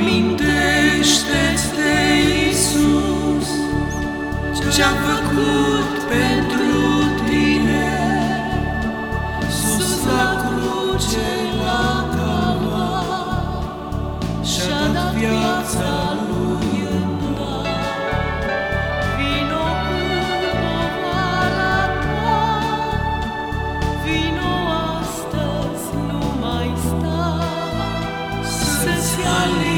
Amintește-ți de Iisus Ce-a făcut pentru tine. Sus la cruce, la calvar Și-a dat viața lui în dar Vino cu povara ta Vino astăzi, nu mai sta. Să-ți